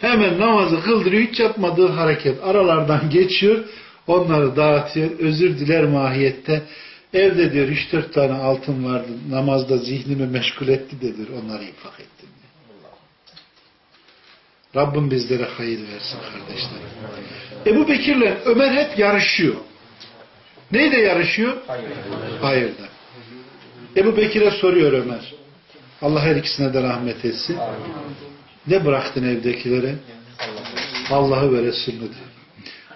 Hemen namazı kıldırıyor. Hiç yapmadığı hareket. Aralardan (laughs) geçiyor. Onları dağıtıyor. Özür diler mahiyette. Evde diyor 3-4 tane altın vardı. Namazda zihnimi meşgul etti de diyor. Onları infak ettim. Rabbim bizlere hayır versin kardeşlerim. Ebu Bekir'le Ömer hep yarışıyor. Neyde yarışıyor? Hayır. Hayırda. Ebu Bekir'e soruyor Ömer. Allah her ikisine de rahmet etsin. Ne bıraktın evdekilere? Allah'ı ve Resulünü.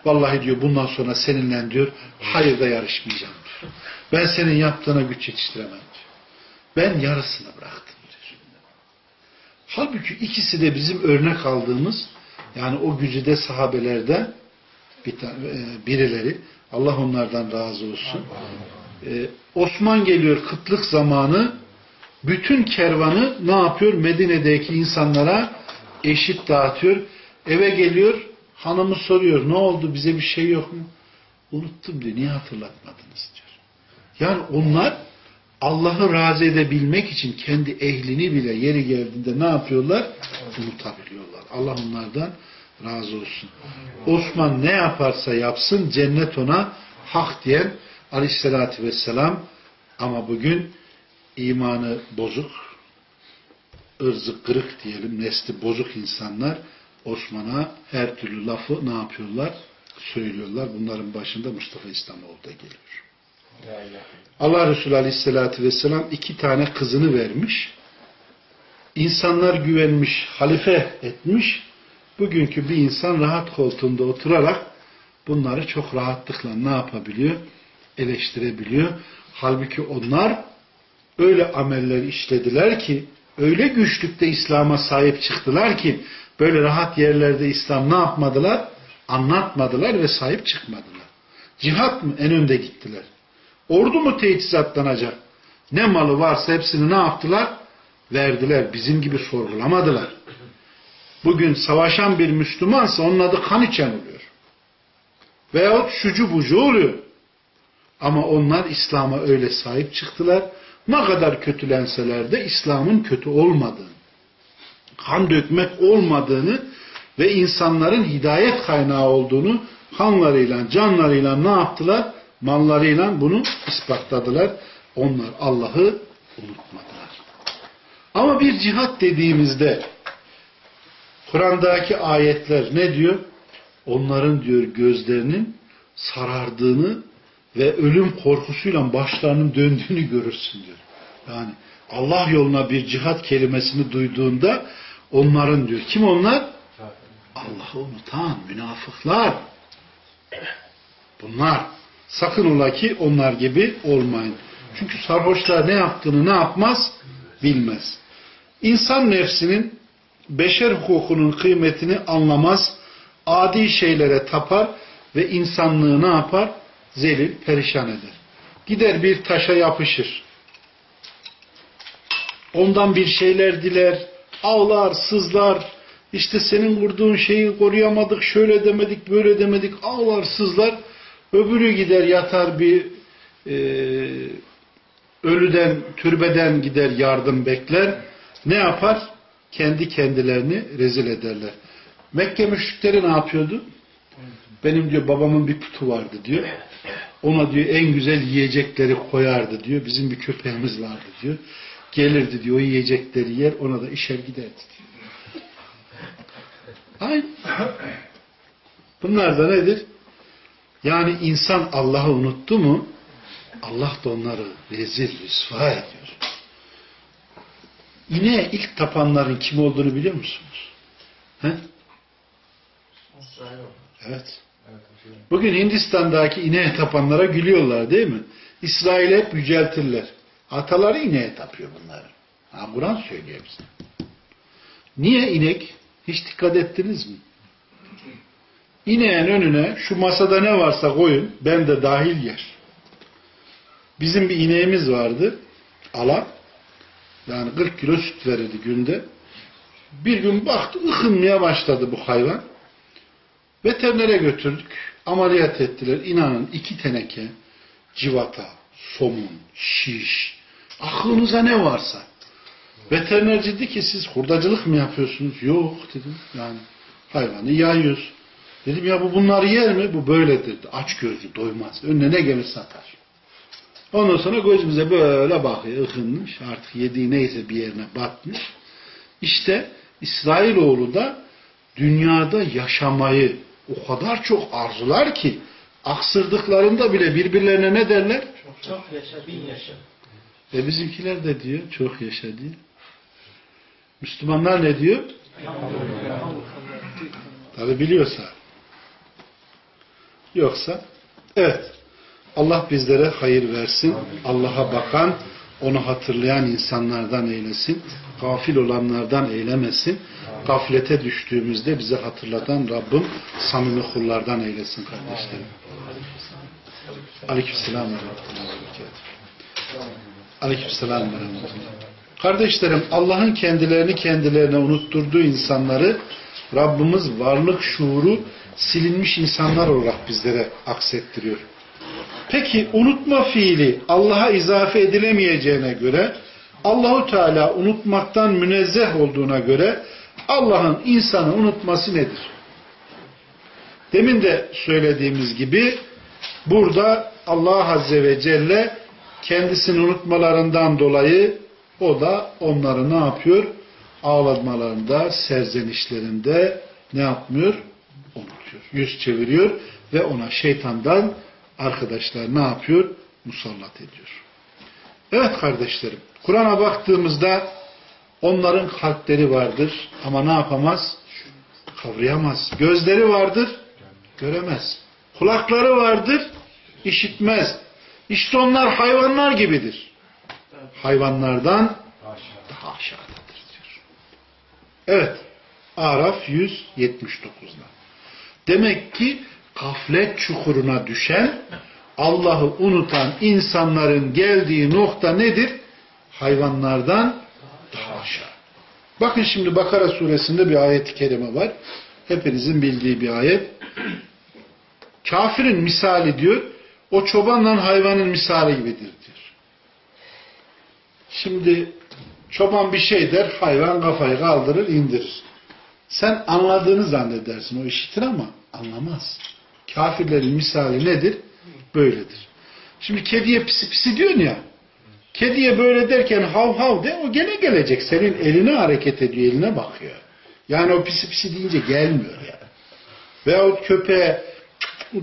Vallahi diyor bundan sonra seninle diyor hayırda yarışmayacağım diyor. Ben senin yaptığına güç yetiştiremem diyor. Ben yarısını bıraktım diyor. Halbuki ikisi de bizim örnek aldığımız yani o gücüde tane, e, birileri Allah onlardan razı olsun. Ee, Osman geliyor kıtlık zamanı bütün kervanı ne yapıyor? Medine'deki insanlara eşit dağıtıyor. Eve geliyor hanımı soruyor ne oldu bize bir şey yok mu? Unuttum diyor. Niye hatırlatmadınız diyor. Yani onlar Allah'ı razı edebilmek için kendi ehlini bile yeri geldiğinde ne yapıyorlar? Unutabiliyorlar. Allah onlardan razı olsun. Osman ne yaparsa yapsın cennet ona hak diyen aleyhissalatü vesselam ama bugün imanı bozuk ırzı kırık diyelim nesli bozuk insanlar Osman'a her türlü lafı ne yapıyorlar? Söylüyorlar. Bunların başında Mustafa İslamoğlu da geliyor. Allah Resulü Aleyhisselatü Vesselam iki tane kızını vermiş. İnsanlar güvenmiş, halife etmiş. Bugünkü bir insan rahat koltuğunda oturarak bunları çok rahatlıkla ne yapabiliyor? Eleştirebiliyor. Halbuki onlar öyle ameller işlediler ki, öyle güçlükte İslam'a sahip çıktılar ki, böyle rahat yerlerde İslam ne yapmadılar? Anlatmadılar ve sahip çıkmadılar. Cihat mı? En önde gittiler. Ordu mu teçhizatlanacak? Ne malı varsa hepsini ne yaptılar? Verdiler. Bizim gibi sorgulamadılar. Bugün savaşan bir Müslümansa onun adı kan içen oluyor. Veyahut şucu bucu oluyor. Ama onlar İslam'a öyle sahip çıktılar. Ne kadar kötülenseler de İslam'ın kötü olmadığını, kan dökmek olmadığını ve insanların hidayet kaynağı olduğunu kanlarıyla, canlarıyla ne yaptılar? Mallarıyla bunu ispatladılar. Onlar Allah'ı unutmadılar. Ama bir cihat dediğimizde Kur'an'daki ayetler ne diyor? Onların diyor gözlerinin sarardığını ve ölüm korkusuyla başlarının döndüğünü görürsün diyor. Yani Allah yoluna bir cihat kelimesini duyduğunda onların diyor. Kim onlar? Allah'ı unutan münafıklar. Bunlar. Sakın ola ki onlar gibi olmayın. Çünkü sarhoşlar ne yaptığını ne yapmaz? Bilmez. İnsan nefsinin beşer hukukunun kıymetini anlamaz. Adi şeylere tapar ve insanlığı ne yapar? Zelil, perişan eder. Gider bir taşa yapışır. Ondan bir şeyler diler, ağlar, sızlar, işte senin vurduğun şeyi koruyamadık, şöyle demedik, böyle demedik, ağlar, sızlar. Öbürü gider yatar bir e, ölüden, türbeden gider yardım bekler. Ne yapar? Kendi kendilerini rezil ederler. Mekke müşrikleri ne yapıyordu? Benim diyor babamın bir putu vardı diyor. Ona diyor en güzel yiyecekleri koyardı diyor. Bizim bir köpeğimiz vardı diyor. Gelirdi diyor o yiyecekleri yer ona da işer giderdi diyor. Aynı. Bunlar da nedir? Yani insan Allah'ı unuttu mu Allah da onları rezil, rüsva ediyor. İneğe ilk tapanların kim olduğunu biliyor musunuz? He? Evet. Bugün Hindistan'daki ineğe tapanlara gülüyorlar değil mi? İsrail'i hep yüceltirler. Ataları ineğe tapıyor bunların. Ha, Kur'an söylüyor bize. Niye inek? Hiç dikkat ettiniz mi? İneğin önüne şu masada ne varsa koyun. Ben de dahil yer. Bizim bir ineğimiz vardı. Ala. Yani 40 kilo süt verirdi günde. Bir gün baktı ıkınmaya başladı bu hayvan. Veterinere götürdük. Ameliyat ettiler. İnanın iki teneke civata, somun, şiş, aklınıza ne varsa. Veteriner dedi ki siz hurdacılık mı yapıyorsunuz? Yok dedim. Yani hayvanı yayıyoruz. Dedim ya bu bunları yer mi? Bu böyledir. Aç gözlü doymaz. Önüne ne gelir satar. Ondan sonra gözümüze böyle bakıyor. ıkınmış. Artık yediği neyse bir yerine batmış. İşte İsrailoğlu da dünyada yaşamayı o kadar çok arzular ki aksırdıklarında bile birbirlerine ne derler? Çok yaşa, bin yaşa. E bizimkiler de diyor çok yaşa diyor. Müslümanlar ne diyor? Tabi biliyorsa. Yoksa evet Allah bizlere hayır versin. Allah'a bakan, onu hatırlayan insanlardan eylesin. Gafil olanlardan eylemesin. Gaflete düştüğümüzde bize hatırlatan Rabbim samimi kullardan eylesin kardeşlerim. Aleykümselam ve. Aleykümselam ve. Kardeşlerim Allah'ın kendilerini kendilerine unutturduğu insanları Rabbimiz varlık şuuru silinmiş insanlar olarak bizlere aksettiriyor. Peki unutma fiili Allah'a izafe edilemeyeceğine göre Allahu Teala unutmaktan münezzeh olduğuna göre Allah'ın insanı unutması nedir? Demin de söylediğimiz gibi burada Allah Azze ve Celle kendisini unutmalarından dolayı o da onları ne yapıyor? Ağlatmalarında, serzenişlerinde ne yapmıyor? Unutuyor. Yüz çeviriyor ve ona şeytandan arkadaşlar ne yapıyor? Musallat ediyor. Evet kardeşlerim, Kur'an'a baktığımızda onların kalpleri vardır ama ne yapamaz? Kavrayamaz. Gözleri vardır, göremez. Kulakları vardır, işitmez. İşte onlar hayvanlar gibidir. Hayvanlardan daha aşağıdadır diyor. Evet. Araf 179'da. Demek ki gaflet çukuruna düşen, Allah'ı unutan insanların geldiği nokta nedir? Hayvanlardan daha aşağı. Bakın şimdi Bakara suresinde bir ayet-i kerime var. Hepinizin bildiği bir ayet. Kafirin misali diyor, o çobanla hayvanın misali gibidir diyor. Şimdi çoban bir şey der, hayvan kafayı kaldırır, indirir. Sen anladığını zannedersin, o işitir ama anlamaz. Kafirlerin misali nedir? Böyledir. Şimdi kediye pisi pisi diyorsun ya, kediye böyle derken hav hav de, o gene gelecek. Senin eline hareket ediyor, eline bakıyor. Yani o pisi pisi deyince gelmiyor yani. Veyahut köpeğe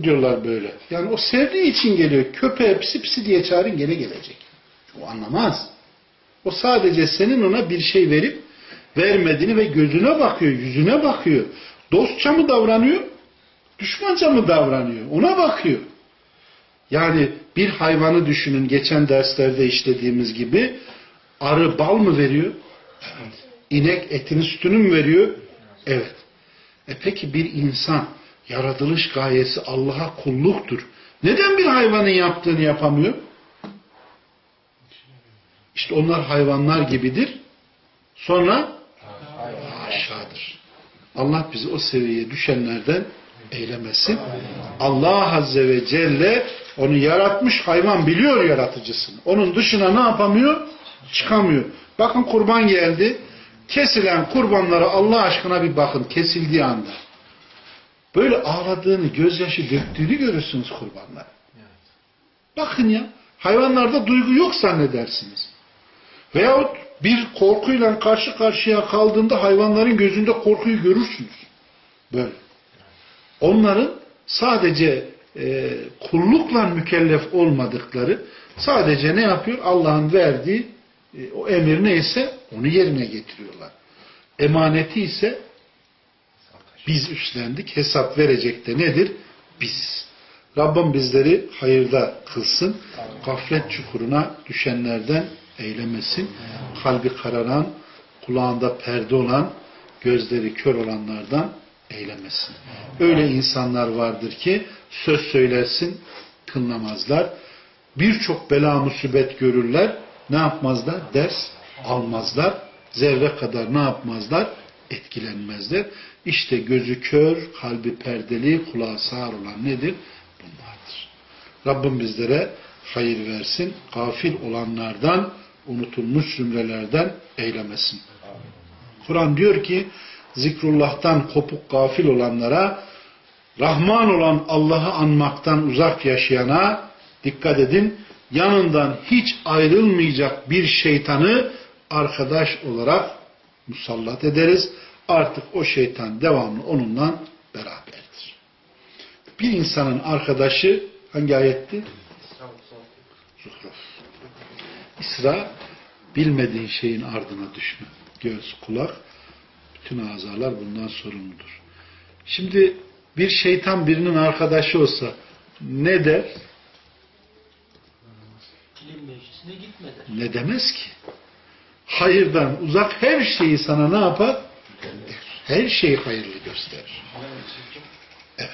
diyorlar böyle. Yani o sevdiği için geliyor. Köpeğe pisi pisi diye çağırın gene gelecek. O anlamaz. O sadece senin ona bir şey verip vermediğini ve gözüne bakıyor, yüzüne bakıyor. Dostça mı davranıyor? Düşmanca mı davranıyor? Ona bakıyor. Yani bir hayvanı düşünün geçen derslerde işlediğimiz gibi arı bal mı veriyor? Evet. İnek etini sütünü mü veriyor? Evet. E peki bir insan yaratılış gayesi Allah'a kulluktur. Neden bir hayvanın yaptığını yapamıyor? İşte onlar hayvanlar gibidir. Sonra aşağıdır. Allah bizi o seviyeye düşenlerden eylemesin. Allah Azze ve Celle onu yaratmış hayvan biliyor yaratıcısını. Onun dışına ne yapamıyor? Çıkamıyor. Bakın kurban geldi. Kesilen kurbanlara Allah aşkına bir bakın kesildiği anda. Böyle ağladığını, gözyaşı döktüğünü görürsünüz kurbanlar. Bakın ya, hayvanlarda duygu yok zannedersiniz. Veyahut bir korkuyla karşı karşıya kaldığında hayvanların gözünde korkuyu görürsünüz. Böyle. Onların sadece e, kullukla mükellef olmadıkları sadece ne yapıyor? Allah'ın verdiği e, o emir neyse onu yerine getiriyorlar. Emaneti ise biz üstlendik. Hesap verecek de nedir? Biz. Rabbim bizleri hayırda kılsın. Gaflet çukuruna düşenlerden eylemesin. Kalbi kararan, kulağında perde olan, gözleri kör olanlardan eylemesin. Öyle insanlar vardır ki söz söylersin, kınlamazlar. Birçok bela musibet görürler. Ne yapmazlar? Ders almazlar. Zerre kadar ne yapmazlar? Etkilenmezler. İşte gözü kör, kalbi perdeli, kulağı sağır olan nedir? Bunlardır. Rabbim bizlere hayır versin. Gafil olanlardan, unutulmuş zümrelerden eylemesin. Kur'an diyor ki, zikrullah'tan kopuk gafil olanlara, Rahman olan Allah'ı anmaktan uzak yaşayana, dikkat edin, yanından hiç ayrılmayacak bir şeytanı arkadaş olarak musallat ederiz artık o şeytan devamlı onunla beraberdir. Bir insanın arkadaşı hangi ayetti? Zuhruf. İsra bilmediğin şeyin ardına düşme. göz, kulak, bütün azalar bundan sorumludur. Şimdi bir şeytan birinin arkadaşı olsa ne der? İlim meclisine gitmedi. Ne demez ki? Hayırdan uzak her şeyi sana ne yapar? Her şeyi hayırlı gösterir. Evet.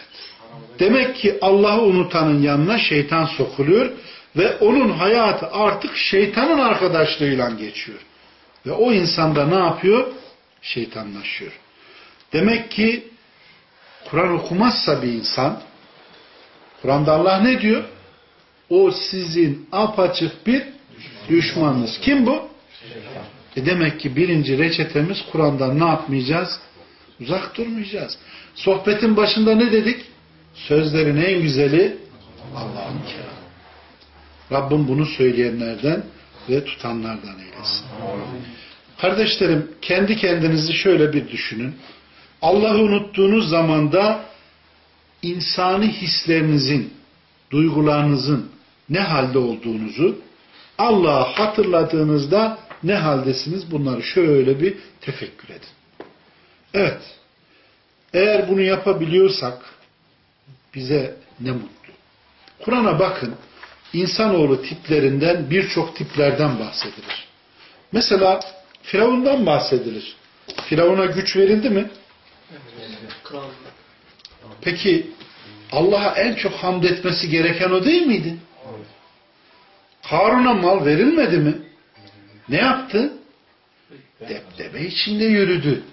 Demek ki Allah'ı unutanın yanına şeytan sokuluyor ve onun hayatı artık şeytanın arkadaşlığıyla geçiyor. Ve o insanda ne yapıyor? Şeytanlaşıyor. Demek ki Kur'an okumazsa bir insan Kur'an'da Allah ne diyor? O sizin apaçık bir düşmanınız. Kim bu? E demek ki birinci reçetemiz Kur'an'dan ne yapmayacağız? Uzak durmayacağız. Sohbetin başında ne dedik? Sözlerin en güzeli Allah'ın kelamı. Rabbim bunu söyleyenlerden ve tutanlardan eylesin. Kardeşlerim kendi kendinizi şöyle bir düşünün. Allah'ı unuttuğunuz zamanda insani hislerinizin, duygularınızın ne halde olduğunuzu Allah'ı hatırladığınızda ne haldesiniz bunları şöyle bir tefekkür edin. Evet. Eğer bunu yapabiliyorsak bize ne mutlu. Kur'an'a bakın. İnsanoğlu tiplerinden birçok tiplerden bahsedilir. Mesela Firavun'dan bahsedilir. Firavun'a güç verildi mi? Peki Allah'a en çok hamd etmesi gereken o değil miydi? Karun'a mal verilmedi mi? Ne yaptı? Depdebe içinde yürüdü.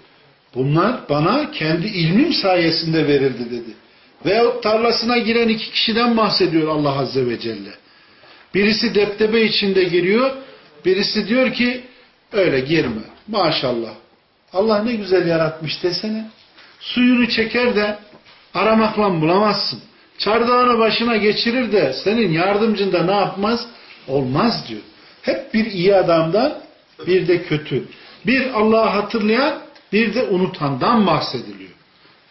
Bunlar bana kendi ilmim sayesinde verildi dedi. Veyahut tarlasına giren iki kişiden bahsediyor Allah Azze ve Celle. Birisi depdebe içinde giriyor, birisi diyor ki öyle girme. Maşallah. Allah ne güzel yaratmış desene. Suyunu çeker de aramakla bulamazsın. Çardağını başına geçirir de senin yardımcın da ne yapmaz? Olmaz diyor. Hep bir iyi adamdan bir de kötü. Bir Allah'ı hatırlayan bir de unutandan bahsediliyor.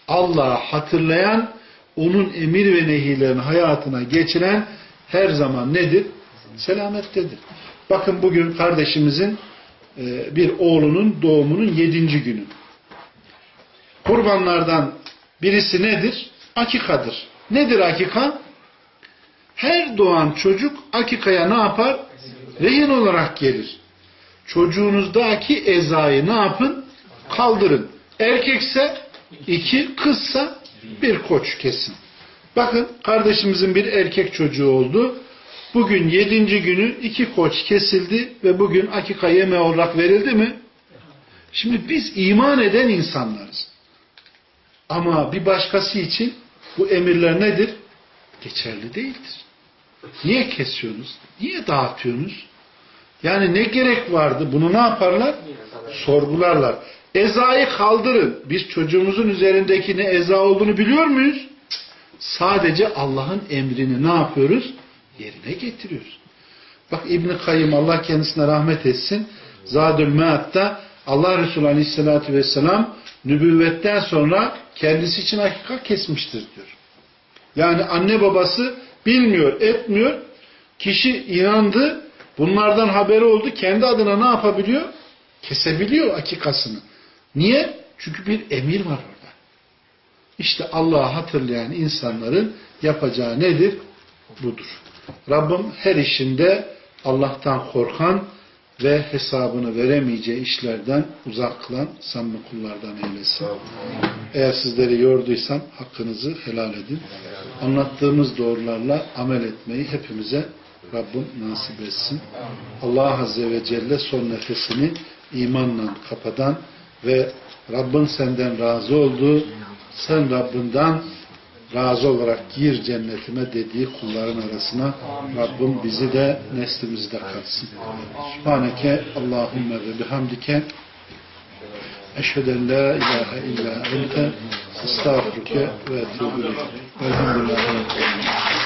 Allah'ı hatırlayan onun emir ve nehilerini hayatına geçiren her zaman nedir? Selamettedir. Bakın bugün kardeşimizin bir oğlunun doğumunun yedinci günü. Kurbanlardan birisi nedir? Akikadır. Nedir akika? Her doğan çocuk akikaya ne yapar? Rehin olarak gelir. Çocuğunuzdaki ezayı ne yapın? Kaldırın. Erkekse iki, kızsa bir koç kesin. Bakın kardeşimizin bir erkek çocuğu oldu. Bugün yedinci günü iki koç kesildi ve bugün akika yeme olarak verildi mi? Şimdi biz iman eden insanlarız. Ama bir başkası için bu emirler nedir? Geçerli değildir. Niye kesiyorsunuz? Niye dağıtıyorsunuz? Yani ne gerek vardı? Bunu ne yaparlar? Sorgularlar. Ezayı kaldırın. Biz çocuğumuzun üzerindeki ne eza olduğunu biliyor muyuz? Sadece Allah'ın emrini ne yapıyoruz? Yerine getiriyoruz. Bak İbn-i Kayyım Allah kendisine rahmet etsin. Zadül Mead'da Allah Resulü Aleyhisselatü Vesselam nübüvvetten sonra kendisi için hakikat kesmiştir diyor. Yani anne babası bilmiyor, etmiyor. Kişi inandı, bunlardan haberi oldu. Kendi adına ne yapabiliyor? Kesebiliyor akikasını. Niye? Çünkü bir emir var orada. İşte Allah'ı hatırlayan insanların yapacağı nedir? Budur. Rabbim her işinde Allah'tan korkan ve hesabını veremeyeceği işlerden uzak kılan samimi kullardan eylesin. Eğer sizleri yorduysam hakkınızı helal edin. Anlattığımız doğrularla amel etmeyi hepimize Rabbim nasip etsin. Allah Azze ve Celle son nefesini imanla kapatan ve Rabbin senden razı olduğu, sen Rabbinden razı olarak gir cennetime dediği kulların arasına Rabbim bizi de neslimizi de katsın. Subhaneke Allahümme ve bihamdike eşheden la ilahe illa ente estağfurke ve Rabbil alemin.